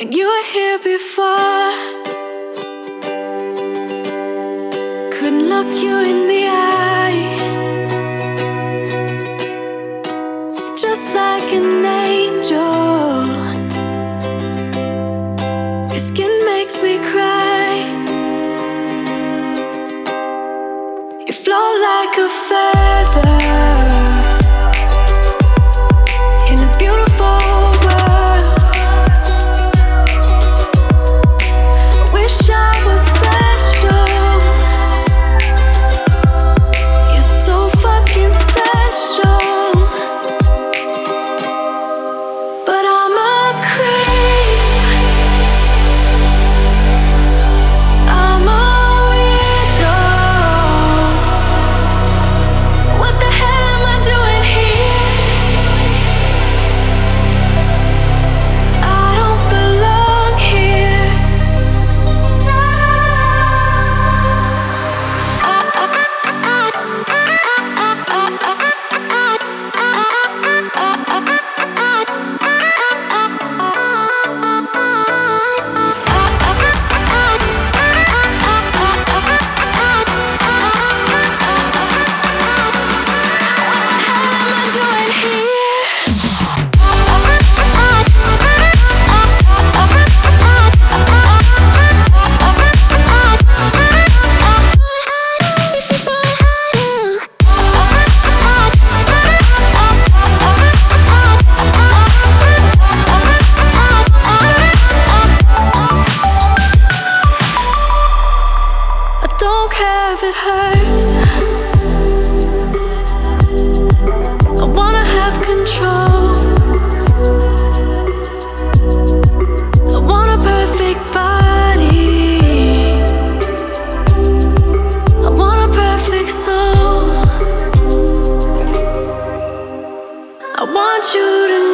When you were here before, couldn't look you in the eye. Just like an angel, your skin makes me cry. You flow like a feather. want you to know